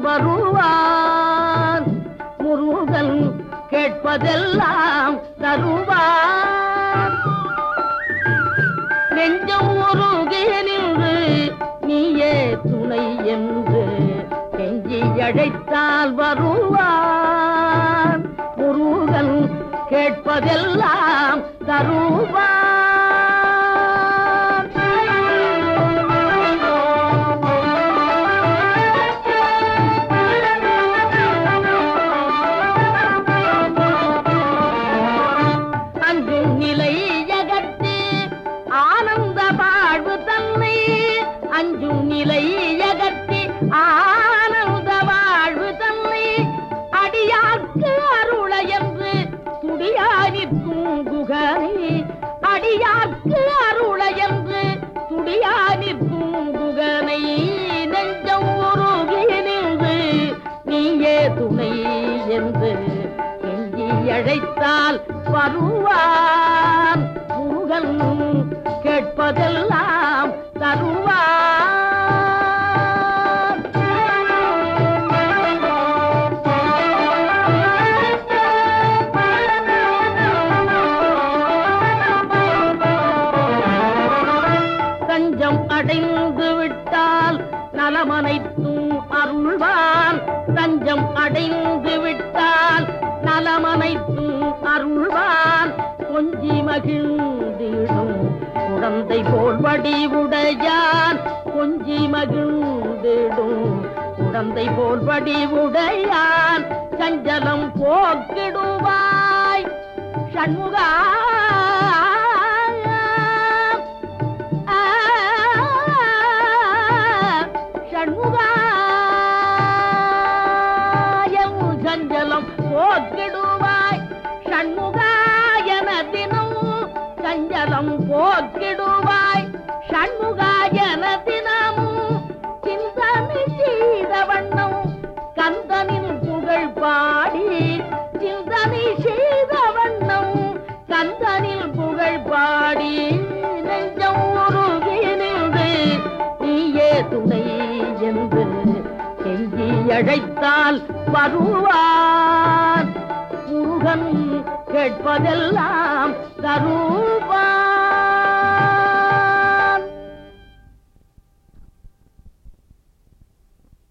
வருவான். முருகன் கேட்பதெல்லாம் தருவான். நெஞ்சம் உருகி நின்று நீயே துணை என்று கெஞ்சி அழைத்தால் வருவான். முருகன் கேட்பதெல்லாம் தருவான். அஞ்சும் நிலை அகற்றி ஆனந்த வாழ்வு தன்னை அடியாக்கு அருள என்று துடியா நிற்கும் குகனை அடியார்க்கு அருள என்று துடியா நிற்கும் குகனை நெஞ்சம் உருகி நின்று நீயே துணை என்று எங்கி அழைத்தால் வருவான். முருகன் கேட்பதெல்லாம் நலமனைத்தும் அருள்வான். தஞ்சம் அடைந்து விட்டால் நலமனைத்தும் அருள்வான். கொஞ்சி மகிழ்ந்திடும் குழந்தை போல் வடிவுடையான். கொஞ்சி மகிழ்ந்திடும் குழந்தை போல் வடிவுடையான். சஞ்சலம் போக்கிடுவாய். சண்முகா போக்கிடுவாய். ஷண்முகாயன தினம் சஞ்சலம் போக்கிடுவாய். ஷண்முகாயன தினமும் சிந்தனை செய்த வண்ணம் கந்தனின் புகழ் பாடி சிந்தனை செய்த வண்ணம் கந்தனில் புகழ் பாடி நெஞ்சம் உருகி நின்று நீயே துணை என்று கெஞ்சி அழைத்தால் வருவார் முருகன் கேட்பதெல்லாம் தரூபா.